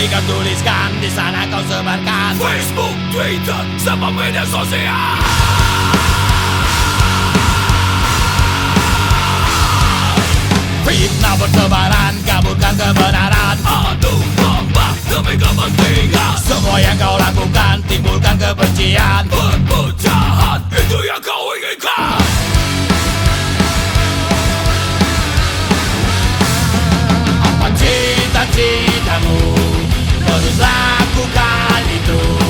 Sini kau tuliskan, di sana kau sebarkan Facebook, Twitter, sama media sosial Fitnah bertebaran, kaburkan kebenaran Aduh mama demi kepentingan Semua yang kau lakukan, timbulkan kebencian Perpecahan itu yang kau inginkan Apa cita-citamu, terus lakukan itu Manusiakan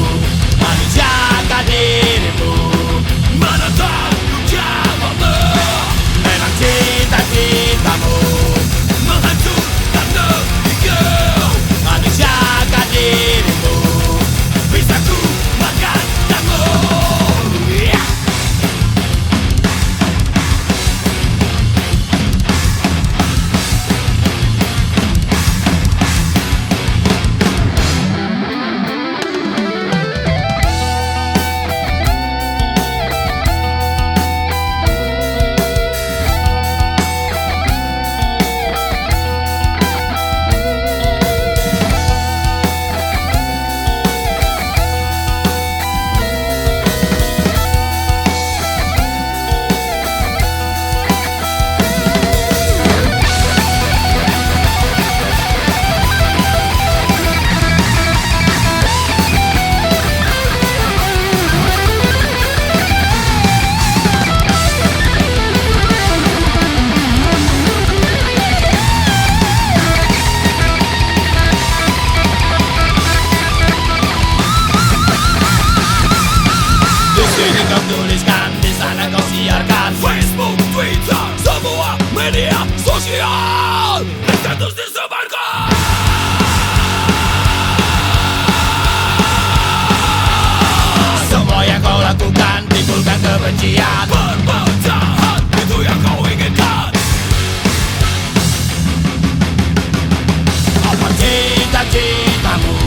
Persian Berbota hat itu yang kau inginkan Apa cita-citamu